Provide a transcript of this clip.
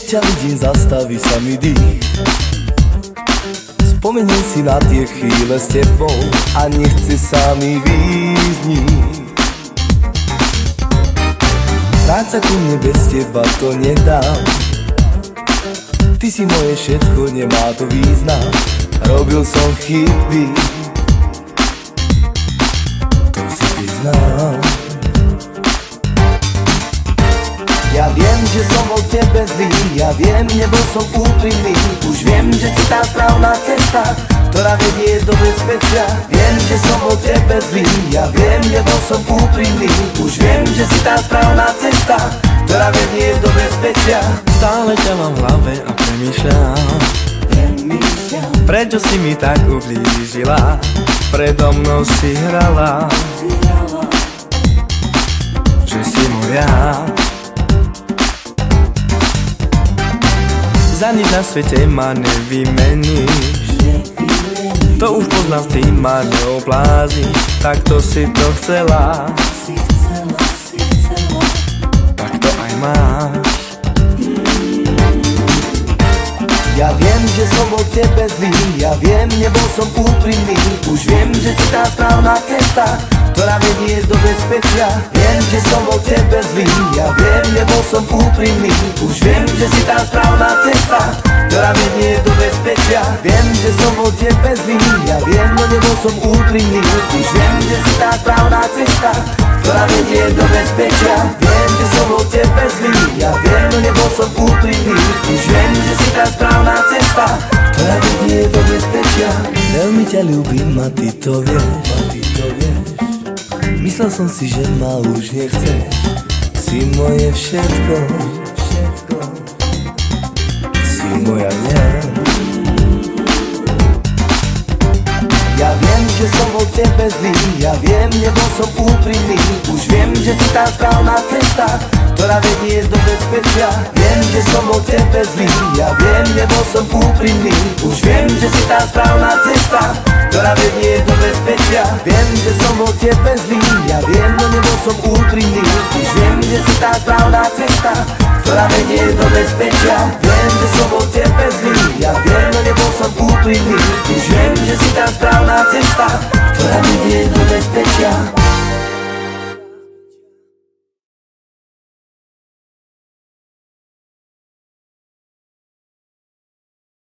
ťa vidím, zastaví sa mi dých. Spomeniem si na tie chvíle s tebou A nechce sa mi význiť Práca ku mne bez teba to nedám. Ty si moje všetko, nemá to význam. Robil som chyby zlý Ja viem, nebol som úprimný. Už viem, že si tá správna cesta ktorá vedie do bezpečia. Viem, že som bol tebe zlý. Ja viem, nebol som úprimný. Už viem, že si tá správna cesta Ktorá vedie do bezpečia. Stále ťa mám v hlave a premýšľam. Prečo si mi tak ublížila? Predo mnou si hrala. Že si moja Za nič na svete ma nevymeníš. To už poznám, ty ma neoplázi Tak to si to chcela. Tak to aj máš. Ja viem, že som bol tebe zlý. Ja viem, nebol som úprimný. Už viem, že si tá správna cesta ktorá vedie do bezpečia Viem, že som bol tebe zlý Ja viem, nebol som úprimný. Už viem, že si tá správna cesta Ktorá vedie do bezpečia. Viem, že som bol tebe zlý Ja viem, no nebol som úprimný. Už viem, že si tá správna cesta Ktorá vedie do bezpečia. Viem, že som bol tebe zlý Ja viem, no nebol som úprimný. Už viem, že si tá správna cesta Ktorá vedie do bezpečia. Veľmi ťa ľúbim a ty to vieš. Myslel som si, že ma už nechceš Si moje všetko. Si moja mňa Ja viem, že som bol tebe zlý. Ja viem, nebol som úprimný. Už viem, že si tá správna cesta Ktorá vedie do bezpečia. Viem, že som bol tebe zlý. Ja viem, nebol som úprimný. Už viem, že si tá správna cesta Ktorá vedie do bezpečia. Viem, že som bol tebe zlý som úprimný Už viem, že si tá správna cesta Ktorá vedie do bezpečia. Viem, že som bol tebe zlý Ja viem, no nebol som úprimný viem, že si tá správna cesta